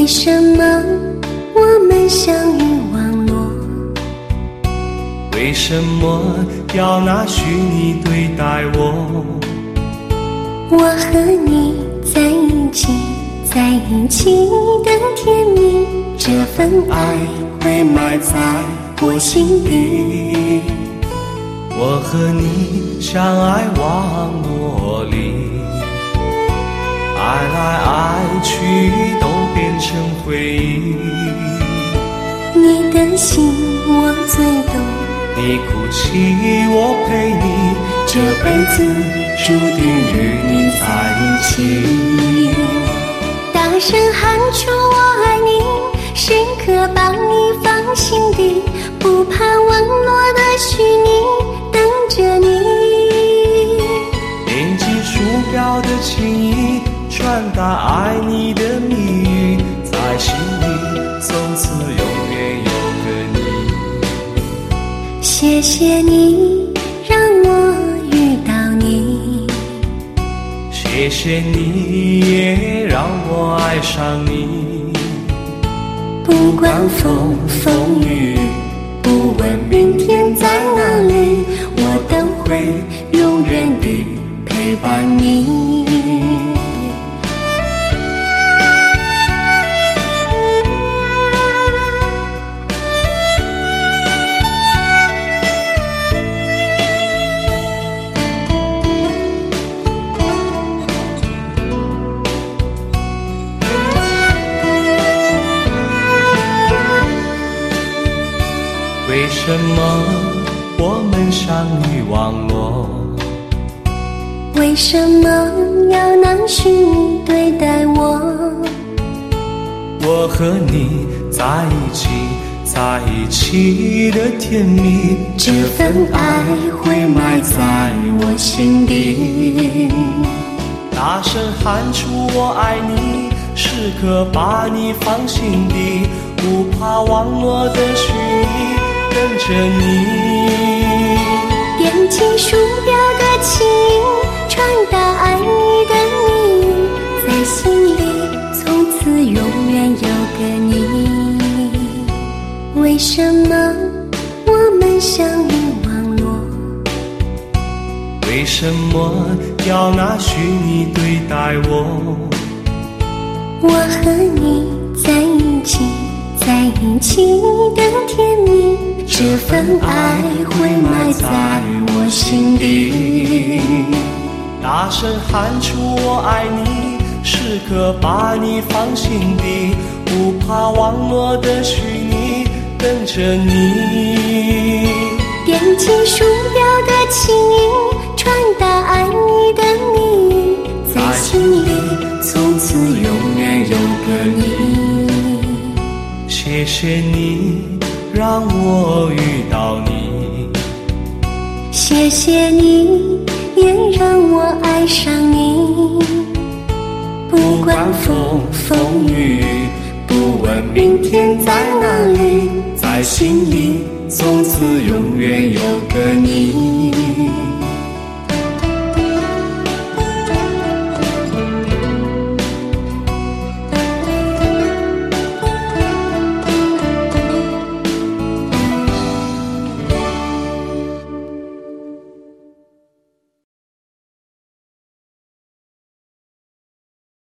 为什么我们相遇网络？为什么要拿虚拟对待我？我和你在一起，在一起的甜蜜，这份爱会埋在我心底。我和你相爱网络里，爱来爱去都变成回忆。你的心我最懂，你哭泣我陪你，这辈子注定与你在一起。大声喊出我爱你，时刻把你放心底，不怕网络的虚拟，谢你也让我爱上你，不管风风雨，不问明天在哪里，我都会永远地陪伴你。为什么我们相遇网络？为什么要拿虚拟对待我？我和你在一起，在一起的甜蜜，这份爱会埋在我心底。大声喊出我爱你，时刻把你放心底，不怕网络的虚拟，等着你。点击鼠标的情，传达爱你的蜜语，在心里从此永远有个你。为什么我们相遇网络？为什么要拿虚拟对待我？我和你这份爱会埋在我心底。大声喊出我爱你，时刻把你放心底，不怕网络的虚拟，等着你。点击鼠标的情，传达爱你的蜜语，在心里从此永远有个你。谢谢你让我遇到你，谢谢你也让我爱上你。不管风风雨，不问明天在哪里，在心里从此永远有个你。